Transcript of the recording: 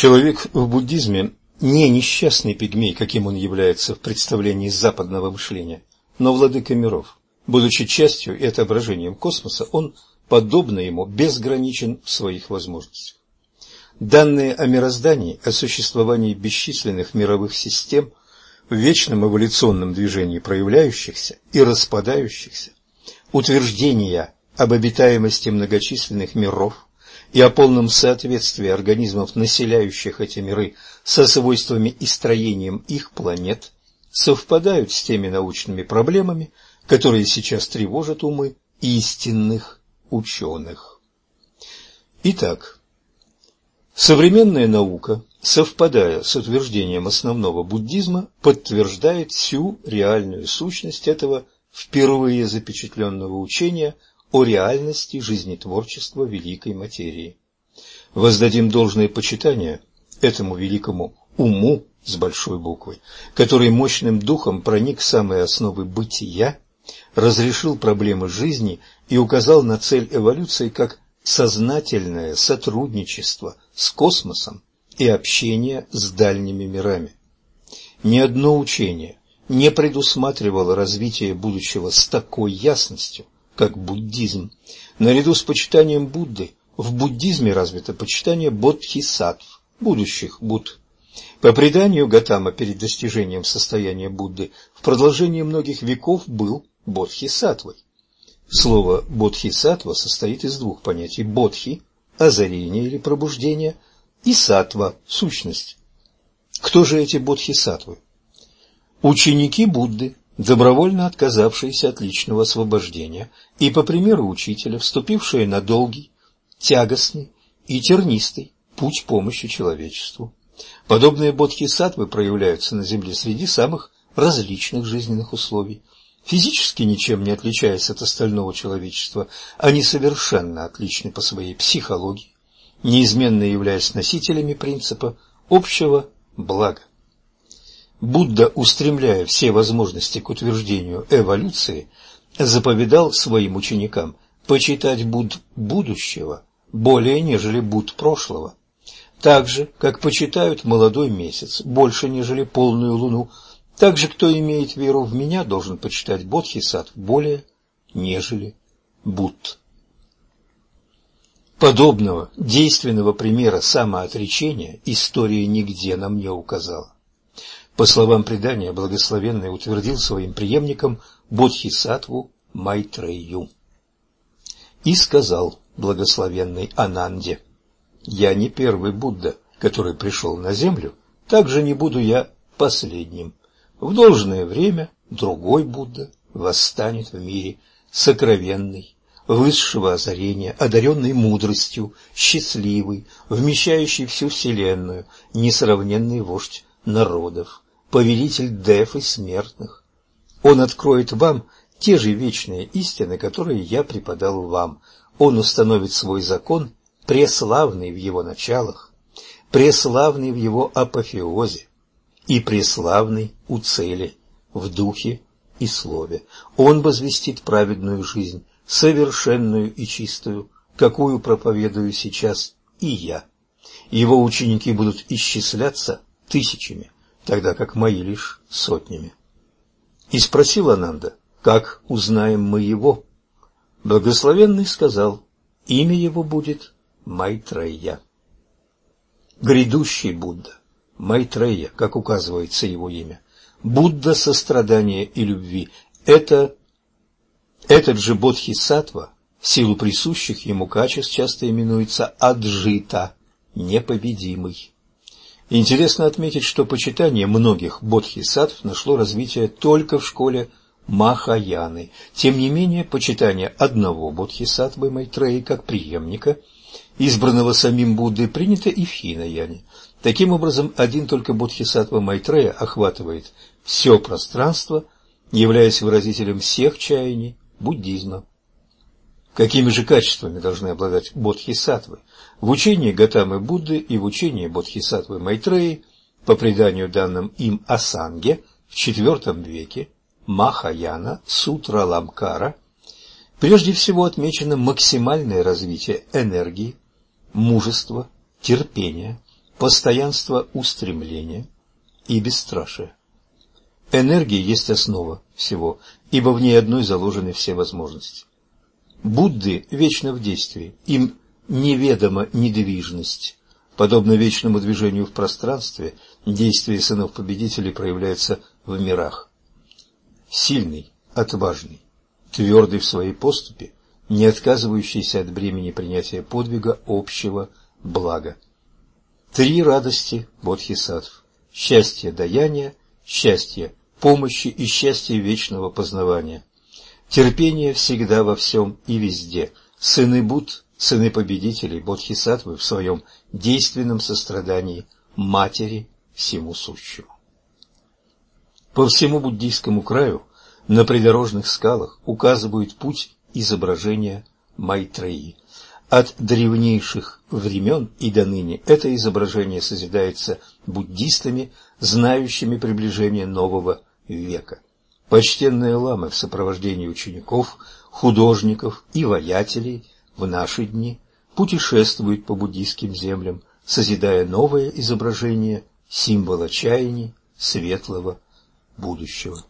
Человек в буддизме не несчастный пигмей, каким он является в представлении западного мышления, но владыка миров. Будучи частью и отображением космоса, он, подобно ему, безграничен в своих возможностях. Данные о мироздании, о существовании бесчисленных мировых систем, в вечном эволюционном движении проявляющихся и распадающихся, утверждения об обитаемости многочисленных миров и о полном соответствии организмов, населяющих эти миры, со свойствами и строением их планет, совпадают с теми научными проблемами, которые сейчас тревожат умы истинных ученых. Итак, современная наука, совпадая с утверждением основного буддизма, подтверждает всю реальную сущность этого впервые запечатленного учения о реальности жизнетворчества великой материи. Воздадим должное почитание этому великому уму с большой буквы, который мощным духом проник в самые основы бытия, разрешил проблемы жизни и указал на цель эволюции как сознательное сотрудничество с космосом и общение с дальними мирами. Ни одно учение не предусматривало развитие будущего с такой ясностью, как буддизм. Наряду с почитанием Будды в буддизме развито почитание бодхисаттв, будущих Будд. По преданию Гатама перед достижением состояния Будды в продолжении многих веков был бодхисаттвой. Слово бодхисаттва состоит из двух понятий: бодхи озарение или пробуждение и саттва сущность. Кто же эти бодхисаттвы? Ученики Будды, добровольно отказавшиеся от личного освобождения и по примеру учителя вступившие на долгий, тягостный и тернистый путь помощи человечеству. Подобные бодхисаттвы проявляются на земле среди самых различных жизненных условий. Физически ничем не отличаясь от остального человечества, они совершенно отличны по своей психологии, неизменно являясь носителями принципа общего блага. Будда, устремляя все возможности к утверждению эволюции, заповедал своим ученикам почитать Будд будущего более, нежели Будд прошлого. Так же, как почитают молодой месяц больше, нежели полную луну, так же, кто имеет веру в меня, должен почитать Бодхисаттв более, нежели Будд. Подобного действенного примера самоотречения история нигде нам не указала. По словам предания, благословенный утвердил своим преемником Бодхисаттву Майтрею. И сказал благословенный Ананде, «Я не первый Будда, который пришел на землю, так же не буду я последним. В должное время другой Будда восстанет в мире, сокровенный, высшего озарения, одаренный мудростью, счастливый, вмещающий всю вселенную, несравненный вождь народов, повелитель дев и смертных. Он откроет вам те же вечные истины, которые я преподал вам. Он установит свой закон, преславный в его началах, преславный в его апофеозе и преславный у цели, в духе и слове. Он возвестит праведную жизнь, совершенную и чистую, какую проповедую сейчас и я. Его ученики будут исчисляться тысячами, тогда как мои лишь сотнями. И спросил Ананда, как узнаем мы его? Благословенный сказал, имя его будет Майтрея. Грядущий Будда, Майтрея, как указывается его имя, Будда сострадания и любви – это этот же бодхисаттва, в силу присущих ему качеств, часто именуется аджита, непобедимый. Интересно отметить, что почитание многих бодхисаттв нашло развитие только в школе Махаяны. Тем не менее, почитание одного бодхисаттвы Майтреи как преемника, избранного самим Буддой, принято и в Хинаяне. Таким образом, один только бодхисаттва Майтрея охватывает все пространство, являясь выразителем всех чаяний буддизма. Какими же качествами должны обладать бодхисаттвы? В учении Гатамы Будды и в учении бодхисаттвы Майтреи, по преданию данным им Асанге в IV веке, Махаяна, Сутра Ламкара, прежде всего отмечено максимальное развитие энергии, мужества, терпения, постоянство устремления и бесстрашие. Энергия есть основа всего, ибо в ней одной заложены все возможности. Будды вечно в действии, им неведома недвижность. Подобно вечному движению в пространстве, действие сынов-победителей проявляется в мирах. Сильный, отважный, твердый в своей поступе, не отказывающийся от бремени принятия подвига общего блага. Три радости бодхисаттв – счастье даяния, счастье помощи и счастье вечного познавания. Терпение всегда во всем и везде. Сыны Буд, сыны победителей, бодхисаттвы в своем действенном сострадании матери всему сущему. По всему буддийскому краю на придорожных скалах указывают путь изображения Майтреи. От древнейших времен и до ныне это изображение созидается буддистами, знающими приближение нового века. Почтенные ламы в сопровождении учеников, художников и воятелей в наши дни путешествуют по буддийским землям, созидая новое изображение символа чаяний светлого будущего.